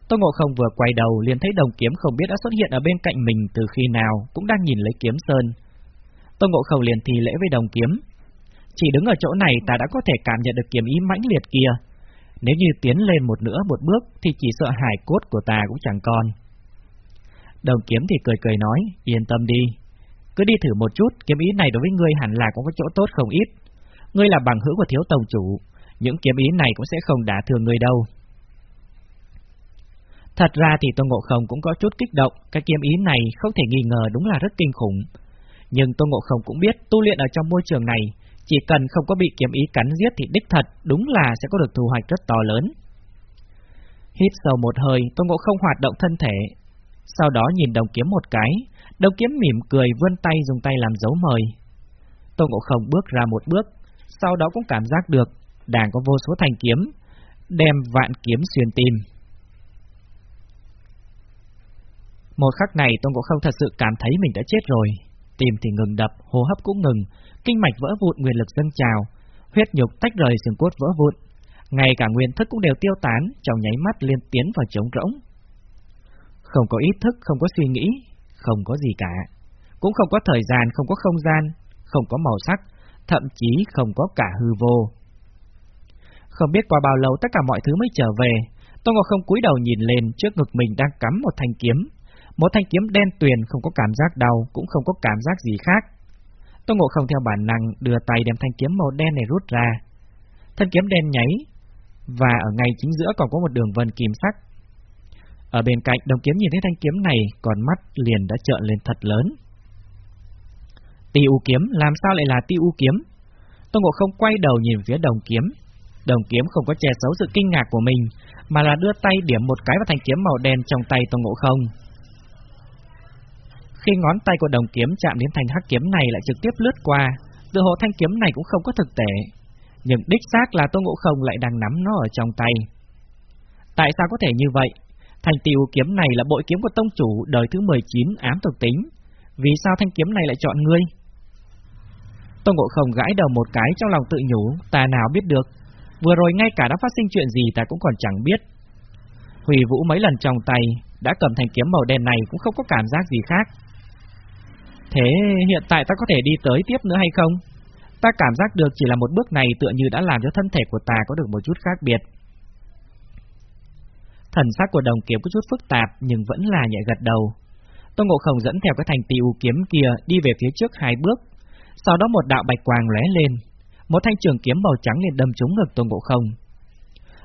Tô Ngộ Không vừa quay đầu liền thấy đồng kiếm không biết đã xuất hiện ở bên cạnh mình từ khi nào, cũng đang nhìn lấy kiếm sơn. Tô Ngộ Không liền thì lễ với đồng kiếm. Chỉ đứng ở chỗ này ta đã có thể cảm nhận được kiếm ý mãnh liệt kia, nếu như tiến lên một nữa một bước thì chỉ sợ hải cốt của ta cũng chẳng còn. Đồng kiếm thì cười cười nói, yên tâm đi. Cứ đi thử một chút, kiếm ý này đối với ngươi hẳn là cũng có chỗ tốt không ít. Ngươi là bằng hữu của thiếu tổng chủ, những kiếm ý này cũng sẽ không đả thương ngươi đâu. Thật ra thì Tôn Ngộ Không cũng có chút kích động, cái kiếm ý này không thể nghi ngờ đúng là rất kinh khủng. Nhưng Tôn Ngộ Không cũng biết tu luyện ở trong môi trường này, chỉ cần không có bị kiếm ý cắn giết thì đích thật đúng là sẽ có được thu hoạch rất to lớn. Hít sâu một hơi, Tôn Ngộ Không hoạt động thân thể, sau đó nhìn đồng kiếm một cái, đồng kiếm mỉm cười vươn tay dùng tay làm dấu mời. Tôn Ngộ Không bước ra một bước, sau đó cũng cảm giác được đàng có vô số thanh kiếm, đem vạn kiếm xuyên tim. Một khắc này Tôn Ngộ Không thật sự cảm thấy mình đã chết rồi, tim thì ngừng đập, hô hấp cũng ngừng, kinh mạch vỡ vụn nguyên lực dâng trào, huyết nhục tách rời xương cốt vỡ vụn, ngay cả nguyên thức cũng đều tiêu tán, trong nháy mắt liên tiến vào trống rỗng. Không có ý thức, không có suy nghĩ, không có gì cả, cũng không có thời gian, không có không gian, không có màu sắc, thậm chí không có cả hư vô. Không biết qua bao lâu tất cả mọi thứ mới trở về, tôi Ngọc không cúi đầu nhìn lên trước ngực mình đang cắm một thanh kiếm. Một thanh kiếm đen tuyền không có cảm giác đau, cũng không có cảm giác gì khác. Tô Ngộ không theo bản năng đưa tay đem thanh kiếm màu đen này rút ra. Thân kiếm đen nháy, và ở ngay chính giữa còn có một đường vân kim sắc. Ở bên cạnh đồng kiếm nhìn thấy thanh kiếm này, còn mắt liền đã trợn lên thật lớn. Ti u kiếm, làm sao lại là ti u kiếm? Tô Ngộ không quay đầu nhìn phía đồng kiếm. Đồng kiếm không có che giấu sự kinh ngạc của mình, mà là đưa tay điểm một cái vào thanh kiếm màu đen trong tay Tô Ngộ không. Khi ngón tay của đồng kiếm chạm đến thanh hắc kiếm này lại trực tiếp lướt qua, tự hồ thanh kiếm này cũng không có thực tế, nhưng đích xác là Tô Ngộ Không lại đang nắm nó ở trong tay. Tại sao có thể như vậy? Thành tiêu kiếm này là bội kiếm của tông chủ đời thứ 19 ám thuộc tính. Vì sao thanh kiếm này lại chọn ngươi? Tô Ngộ Không gãi đầu một cái trong lòng tự nhủ, ta nào biết được. Vừa rồi ngay cả đã phát sinh chuyện gì ta cũng còn chẳng biết. Hủy Vũ mấy lần trong tay, đã cầm thanh kiếm màu đen này cũng không có cảm giác gì khác. Thế hiện tại ta có thể đi tới tiếp nữa hay không? Ta cảm giác được chỉ là một bước này tựa như đã làm cho thân thể của ta có được một chút khác biệt. Thần sắc của đồng kiếm có chút phức tạp nhưng vẫn là nhẹ gật đầu. Tô Ngộ Không dẫn theo cái thành tiêu kiếm kia đi về phía trước hai bước. Sau đó một đạo bạch quang lóe lên, một thanh trường kiếm màu trắng liền đâm trúng ngực Tô Ngộ Không.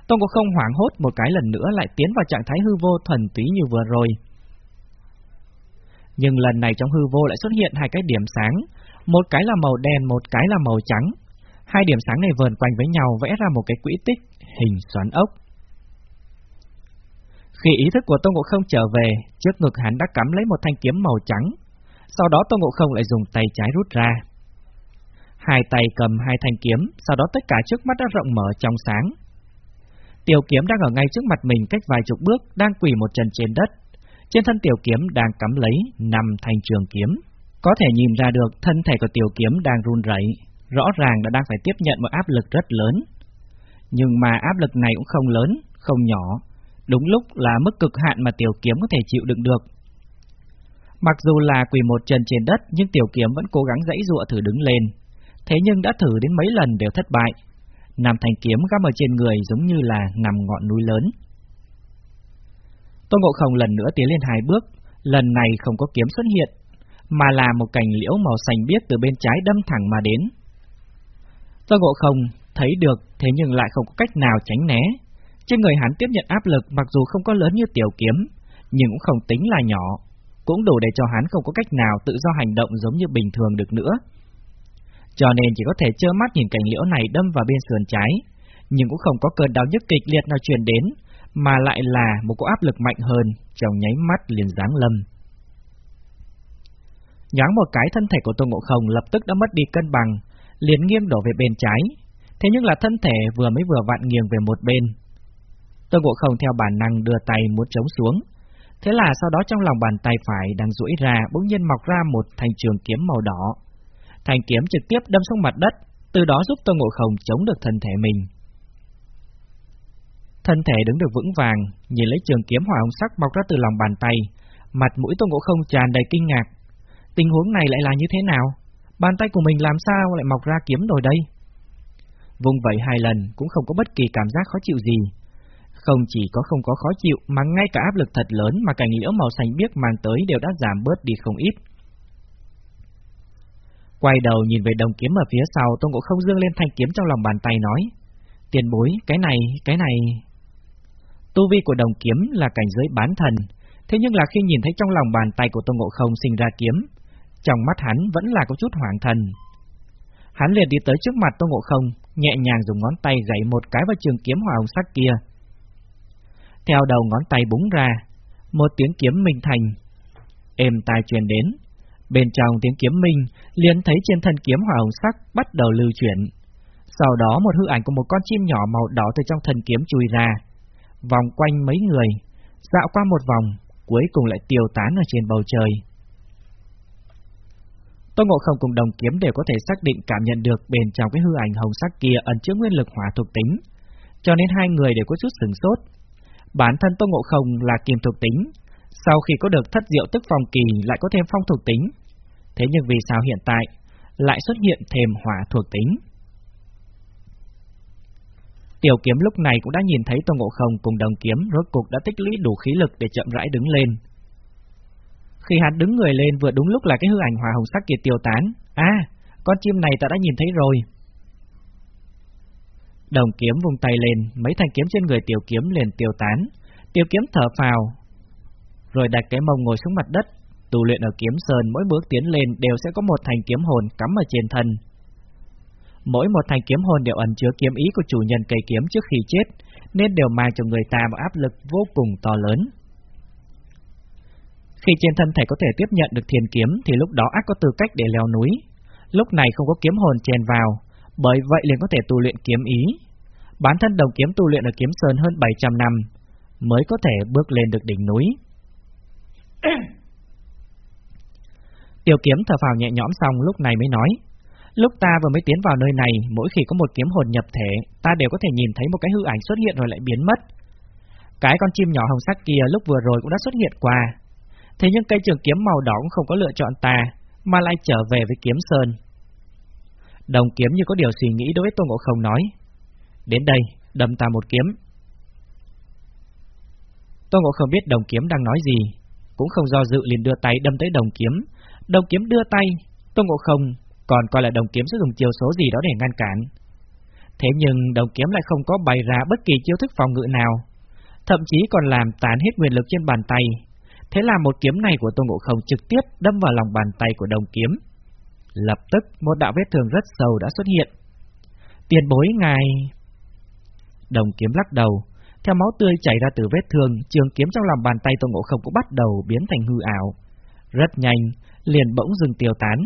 Tô Ngộ Không hoảng hốt một cái lần nữa lại tiến vào trạng thái hư vô thuần túy như vừa rồi. Nhưng lần này trong hư vô lại xuất hiện hai cái điểm sáng, một cái là màu đen, một cái là màu trắng. Hai điểm sáng này vờn quanh với nhau vẽ ra một cái quỹ tích hình xoắn ốc. Khi ý thức của Tô Ngộ Không trở về, trước ngực hắn đã cắm lấy một thanh kiếm màu trắng. Sau đó Tô Ngộ Không lại dùng tay trái rút ra. Hai tay cầm hai thanh kiếm, sau đó tất cả trước mắt đã rộng mở trong sáng. Tiểu kiếm đang ở ngay trước mặt mình cách vài chục bước, đang quỳ một chân trên đất. Trên thân tiểu kiếm đang cắm lấy năm thanh trường kiếm. Có thể nhìn ra được thân thể của tiểu kiếm đang run rẩy, rõ ràng đã đang phải tiếp nhận một áp lực rất lớn. Nhưng mà áp lực này cũng không lớn, không nhỏ, đúng lúc là mức cực hạn mà tiểu kiếm có thể chịu đựng được. Mặc dù là quỳ một chân trên đất, nhưng tiểu kiếm vẫn cố gắng dãy dụa thử đứng lên. Thế nhưng đã thử đến mấy lần đều thất bại. Nằm thành kiếm găm ở trên người giống như là nằm ngọn núi lớn. Tô Ngộ Không lần nữa tiến lên hai bước, lần này không có kiếm xuất hiện, mà là một cành liễu màu xanh biếc từ bên trái đâm thẳng mà đến. Tô ngộ không thấy được, thế nhưng lại không có cách nào tránh né. Trên người hắn tiếp nhận áp lực mặc dù không có lớn như tiểu kiếm, nhưng cũng không tính là nhỏ, cũng đủ để cho hắn không có cách nào tự do hành động giống như bình thường được nữa. Cho nên chỉ có thể trơ mắt nhìn cành liễu này đâm vào bên sườn trái, nhưng cũng không có cơn đau nhức kịch liệt nào truyền đến, mà lại là một cỗ áp lực mạnh hơn, trong nháy mắt liền giáng lâm. Nhoáng một cái thân thể của Tô Ngộ Không lập tức đã mất đi cân bằng, liền nghiêng đổ về bên trái. Thế nhưng là thân thể vừa mới vừa vặn nghiêng về một bên. Tô Ngộ Không theo bản năng đưa tay muốn chống xuống. Thế là sau đó trong lòng bàn tay phải đang duỗi ra bỗng nhiên mọc ra một thanh trường kiếm màu đỏ. Thanh kiếm trực tiếp đâm xuống mặt đất, từ đó giúp Tô Ngộ Không chống được thân thể mình. Thân thể đứng được vững vàng, nhìn lấy trường kiếm hỏa hồng sắc mọc ra từ lòng bàn tay, mặt mũi tôn Ngộ Không tràn đầy kinh ngạc, Tình huống này lại là như thế nào? Bàn tay của mình làm sao lại mọc ra kiếm rồi đây? Vùng vẫy hai lần cũng không có bất kỳ cảm giác khó chịu gì. Không chỉ có không có khó chịu mà ngay cả áp lực thật lớn mà cảnh liễu màu xanh biếc mang tới đều đã giảm bớt đi không ít. Quay đầu nhìn về đồng kiếm ở phía sau, Tôn Ngộ không dương lên thanh kiếm trong lòng bàn tay nói. Tiền bối, cái này, cái này... Tu vi của đồng kiếm là cảnh giới bán thần, thế nhưng là khi nhìn thấy trong lòng bàn tay của Tô Ngộ Không sinh ra kiếm, trong mắt hắn vẫn là có chút hoàng thần. Hắn liền đi tới trước mặt Tô Ngộ Không, nhẹ nhàng dùng ngón tay gãy một cái vào trường kiếm hỏa hồng sắc kia. Theo đầu ngón tay búng ra, một tiếng kiếm minh thành, êm tai truyền đến. Bên trong tiếng kiếm minh, liền thấy trên thân kiếm hỏa hồng sắc bắt đầu lưu chuyển. Sau đó một hư ảnh của một con chim nhỏ màu đỏ từ trong thân kiếm chui ra, vòng quanh mấy người, dạo qua một vòng, cuối cùng lại tiêu tán ở trên bầu trời. Tô Ngộ Không cùng đồng kiếm đều có thể xác định cảm nhận được bên trong cái hư ảnh hồng sắc kia ẩn chứa nguyên lực hỏa thuộc tính, cho nên hai người đều có chút sừng sốt. Bản thân Tô Ngộ Không là kim thuộc tính, sau khi có được thất diệu tức phong kỳ lại có thêm phong thuộc tính. Thế nhưng vì sao hiện tại lại xuất hiện thêm hỏa thuộc tính? Tiểu kiếm lúc này cũng đã nhìn thấy Tô Ngộ Không cùng đồng kiếm rốt cục đã tích lũy đủ khí lực để chậm rãi đứng lên. Khi hắn đứng người lên vừa đúng lúc là cái hư ảnh hỏa hồng sắc kia tiêu tán. À, con chim này ta đã nhìn thấy rồi. Đồng kiếm vung tay lên, mấy thanh kiếm trên người tiểu kiếm liền tiêu tán. Tiểu kiếm thở phào, rồi đặt cái mông ngồi xuống mặt đất. Tu luyện ở kiếm sơn mỗi bước tiến lên đều sẽ có một thành kiếm hồn cắm ở trên thân. Mỗi một thanh kiếm hồn đều ẩn chứa kiếm ý của chủ nhân cây kiếm trước khi chết, nên đều mang cho người ta một áp lực vô cùng to lớn. Khi trên thân thể có thể tiếp nhận được thiền kiếm thì lúc đó ác có tư cách để leo núi. Lúc này không có kiếm hồn chèn vào, bởi vậy liền có thể tu luyện kiếm ý. Bản thân đồng kiếm tu luyện ở kiếm sơn hơn 700 năm, mới có thể bước lên được đỉnh núi. Tiểu kiếm thở phào nhẹ nhõm xong lúc này mới nói, lúc ta vừa mới tiến vào nơi này, mỗi khi có một kiếm hồn nhập thể, ta đều có thể nhìn thấy một cái hư ảnh xuất hiện rồi lại biến mất. Cái con chim nhỏ hồng sắc kia lúc vừa rồi cũng đã xuất hiện qua, Thế nhưng cây trường kiếm màu đỏ cũng không có lựa chọn ta, mà lại trở về với kiếm sơn. Đồng kiếm như có điều suy nghĩ đối với Tô Ngộ Không nói. Đến đây, đâm ta một kiếm. Tô Ngộ Không biết đồng kiếm đang nói gì, cũng không do dự liền đưa tay đâm tới đồng kiếm. Đồng kiếm đưa tay, Tô Ngộ Không còn coi là đồng kiếm sẽ dùng chiêu số gì đó để ngăn cản. Thế nhưng đồng kiếm lại không có bày ra bất kỳ chiêu thức phòng ngự nào, thậm chí còn làm tán hết nguyên lực trên bàn tay, Thế là một kiếm này của Tô Ngộ Không trực tiếp đâm vào lòng bàn tay của đồng kiếm. Lập tức một đạo vết thương rất sâu đã xuất hiện. Tiền bối ngài... Đồng kiếm lắc đầu, theo máu tươi chảy ra từ vết thương, trường kiếm trong lòng bàn tay Tô Ngộ Không cũng bắt đầu biến thành hư ảo. Rất nhanh, liền bỗng dừng tiêu tán.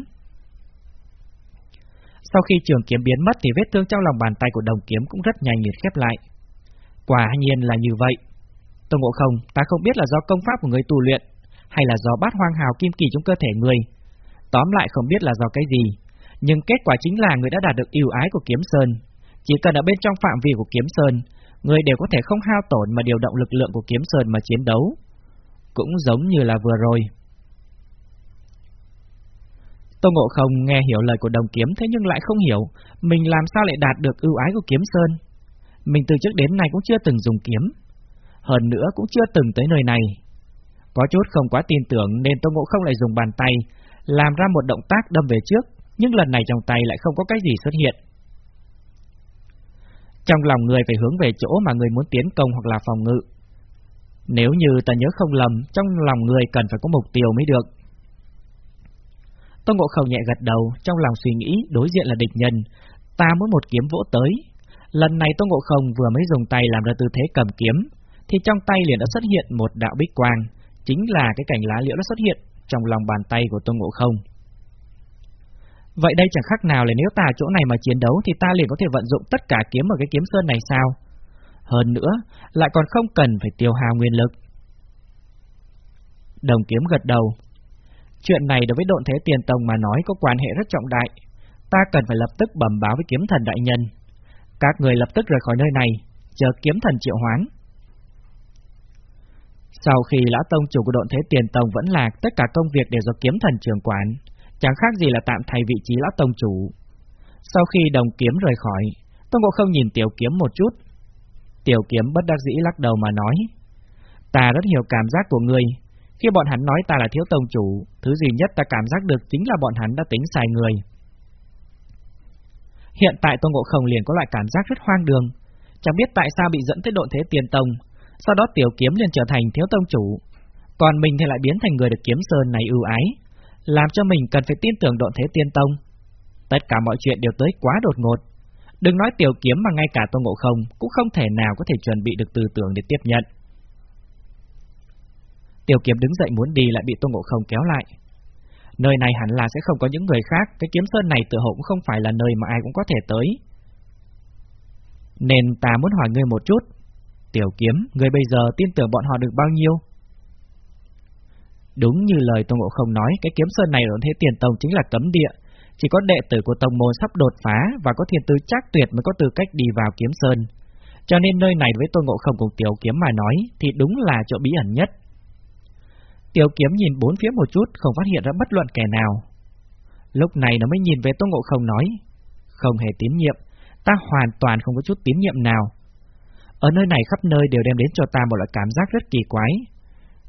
Sau khi trường kiếm biến mất thì vết thương trong lòng bàn tay của đồng kiếm cũng rất nhanh liền khép lại. Quả nhiên là như vậy. Tô Ngộ Không, ta không biết là do công pháp của người tu luyện, hay là do bát hoang hào kim kỳ trong cơ thể người. Tóm lại không biết là do cái gì, nhưng kết quả chính là người đã đạt được yêu ái của Kiếm Sơn. Chỉ cần ở bên trong phạm vi của Kiếm Sơn, người đều có thể không hao tổn mà điều động lực lượng của Kiếm Sơn mà chiến đấu. Cũng giống như là vừa rồi. Tô Ngộ Không nghe hiểu lời của đồng kiếm thế nhưng lại không hiểu mình làm sao lại đạt được ưu ái của Kiếm Sơn. Mình từ trước đến nay cũng chưa từng dùng kiếm, hơn nữa cũng chưa từng tới nơi này. Có chút không quá tin tưởng nên Tô Ngộ không lại dùng bàn tay, làm ra một động tác đâm về trước, nhưng lần này trong tay lại không có cái gì xuất hiện. Trong lòng người phải hướng về chỗ mà người muốn tiến công hoặc là phòng ngự. Nếu như ta nhớ không lầm, trong lòng người cần phải có mục tiêu mới được. Tô Ngộ Không nhẹ gật đầu, trong lòng suy nghĩ đối diện là địch nhân, ta muốn một kiếm vỗ tới. Lần này Tô Ngộ Không vừa mới dùng tay làm ra tư thế cầm kiếm, thì trong tay liền đã xuất hiện một đạo bích quang, chính là cái cảnh lá liễu đã xuất hiện trong lòng bàn tay của Tôn Ngộ Không. Vậy đây chẳng khác nào là nếu ta chỗ này mà chiến đấu thì ta liền có thể vận dụng tất cả kiếm ở cái kiếm sơn này sao? Hơn nữa, lại còn không cần phải tiêu hao nguyên lực. Đồng kiếm gật đầu. Chuyện này đối với độn thế tiền tông mà nói có quan hệ rất trọng đại. Ta cần phải lập tức bẩm báo với kiếm thần đại nhân. Các người lập tức rời khỏi nơi này, chờ kiếm thần triệu hoán, sau khi lão tông chủ của độn thế tiền tông vẫn lạc, tất cả công việc đều do kiếm thần trường quản, chẳng khác gì là tạm thay vị trí lão tông chủ. Sau khi đồng kiếm rời khỏi, Tông Ngộ không nhìn tiểu kiếm một chút. Tiểu kiếm bất đắc dĩ lắc đầu mà nói, ta rất hiểu cảm giác của ngươi. Khi bọn hắn nói ta là thiếu tông chủ, thứ duy nhất ta cảm giác được chính là bọn hắn đã tính sai người. Hiện tại tôn Ngộ Không liền có loại cảm giác rất hoang đường, chẳng biết tại sao bị dẫn tới độn thế tiền tông, sau đó tiểu kiếm liền trở thành thiếu tông chủ, còn mình thì lại biến thành người được kiếm sơn này ưu ái, làm cho mình cần phải tin tưởng độn thế tiên tông. Tất cả mọi chuyện đều tới quá đột ngột. Đừng nói tiểu kiếm mà ngay cả Tô Ngộ Không cũng không thể nào có thể chuẩn bị được tư tưởng để tiếp nhận. Tiểu kiếm đứng dậy muốn đi lại bị Tô Ngộ Không kéo lại. Nơi này hẳn là sẽ không có những người khác, cái kiếm sơn này tự hộ cũng không phải là nơi mà ai cũng có thể tới. Nên ta muốn hỏi ngươi một chút. Tiểu kiếm, ngươi bây giờ tin tưởng bọn họ được bao nhiêu? Đúng như lời Tô Ngộ Không nói, cái kiếm sơn này ở thế tiền tông chính là cấm địa. Chỉ có đệ tử của tông môn sắp đột phá và có thiên tư chắc tuyệt mới có tư cách đi vào kiếm sơn. Cho nên nơi này với Tô Ngộ Không cùng Tiểu Kiếm mà nói thì đúng là chỗ bí ẩn nhất. Tiểu Kiếm nhìn bốn phía một chút không phát hiện ra bất luận kẻ nào. Lúc này nó mới nhìn về Tô Ngộ Không nói, không hề tín nhiệm, ta hoàn toàn không có chút tín nhiệm nào. Ở nơi này khắp nơi đều đem đến cho ta một loại cảm giác rất kỳ quái,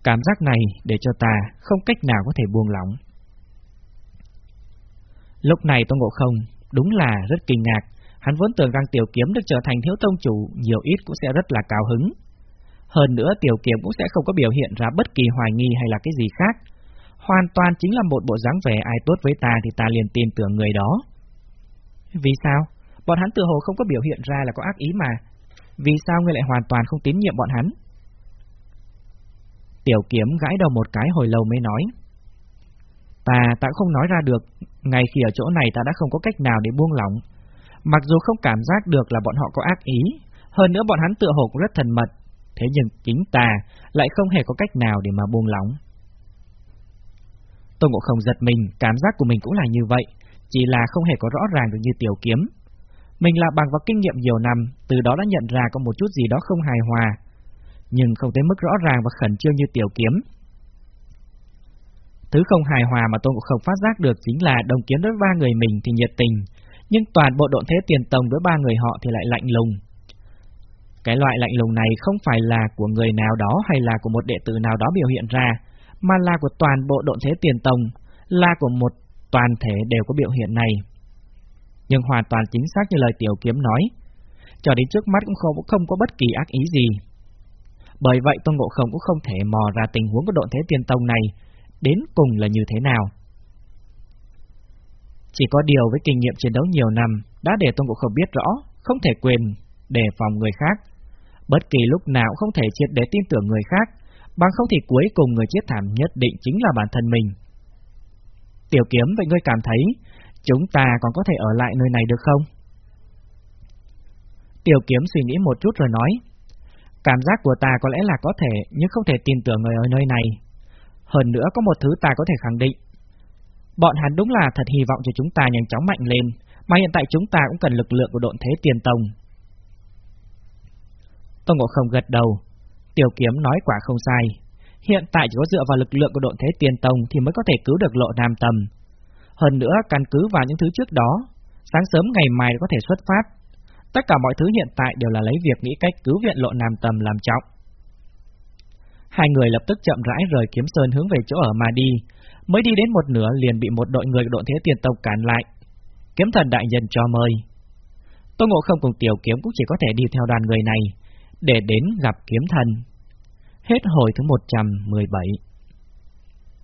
Cảm giác này để cho ta không cách nào có thể buông lỏng. Lúc này Tô Ngộ Không đúng là rất kinh ngạc, hắn vốn tưởng rằng tiểu kiếm được trở thành thiếu tông chủ nhiều ít cũng sẽ rất là cao hứng. Hơn nữa tiểu kiếm cũng sẽ không có biểu hiện ra bất kỳ hoài nghi hay là cái gì khác. Hoàn toàn chính là một bộ dáng vẻ ai tốt với ta thì ta liền tin tưởng người đó. Vì sao? Bọn hắn tự hồ không có biểu hiện ra là có ác ý mà. Vì sao ngươi lại hoàn toàn không tín nhiệm bọn hắn? Tiểu kiếm gãi đầu một cái hồi lâu mới nói. Ta ta không nói ra được, ngay khi ở chỗ này ta đã không có cách nào để buông lỏng. Mặc dù không cảm giác được là bọn họ có ác ý, hơn nữa bọn hắn tựa hồ cũng rất thần mật, thế nhưng chính ta lại không hề có cách nào để mà buông lỏng. Tôn Ngộ Không giật mình, cảm giác của mình cũng là như vậy, chỉ là không hề có rõ ràng được như tiểu kiếm. Mình là bằng vào kinh nghiệm nhiều năm, từ đó đã nhận ra có một chút gì đó không hài hòa, nhưng không tới mức rõ ràng và khẩn trương như tiểu kiếm. Thứ không hài hòa mà tôi cũng không phát giác được chính là đồng kiếm đối với ba người mình thì nhiệt tình, nhưng toàn bộ độn thế tiền tông đối ba người họ thì lại lạnh lùng. Cái loại lạnh lùng này không phải là của người nào đó hay là của một đệ tử nào đó biểu hiện ra, mà là của toàn bộ độn thế tiền tông, là của một toàn thể đều có biểu hiện này. Nhưng hoàn toàn chính xác như lời tiểu kiếm nói, cho đến trước mắt cũng không, cũng không có bất kỳ ác ý gì. Bởi vậy Tôn Ngộ Không cũng không thể mò ra tình huống của độn thế tiên tông này, đến cùng là như thế nào. Chỉ có điều với kinh nghiệm chiến đấu nhiều năm, đã để Tôn Ngộ Không biết rõ, không thể quên, đề phòng người khác. Bất kỳ lúc nào không thể triệt để tin tưởng người khác, bằng không thì cuối cùng người chết thảm nhất định chính là bản thân mình. Tiểu kiếm vậy ngươi cảm thấy, chúng ta còn có thể ở lại nơi này được không? Tiểu kiếm suy nghĩ một chút rồi nói, Cảm giác của ta có lẽ là có thể, nhưng không thể tin tưởng người ở nơi này. Hơn nữa có một thứ ta có thể khẳng định. Bọn hắn đúng là thật hy vọng cho chúng ta nhanh chóng mạnh lên, mà hiện tại chúng ta cũng cần lực lượng của độn thế tiền tông. Tô Ngộ Không gật đầu, Tiểu Kiếm nói quả không sai. Hiện tại chỉ có dựa vào lực lượng của độn thế tiền tông thì mới có thể cứu được lộ nam tầm. Hơn nữa, căn cứ vào những thứ trước đó, sáng sớm ngày mai có thể xuất phát, Tất cả mọi thứ hiện tại đều là lấy việc nghĩ cách cứu viện lộ Nam Tầm làm trọng. Hai người lập tức chậm rãi rời kiếm sơn hướng về chỗ ở mà đi, mới đi đến một nửa liền bị một đội người đội thế tiền tông cản lại. Kiếm thần đại nhân cho mời. Tô Ngộ Không cùng Tiểu Kiếm cũng chỉ có thể đi theo đoàn người này, để đến gặp kiếm thần. Hết hồi thứ 117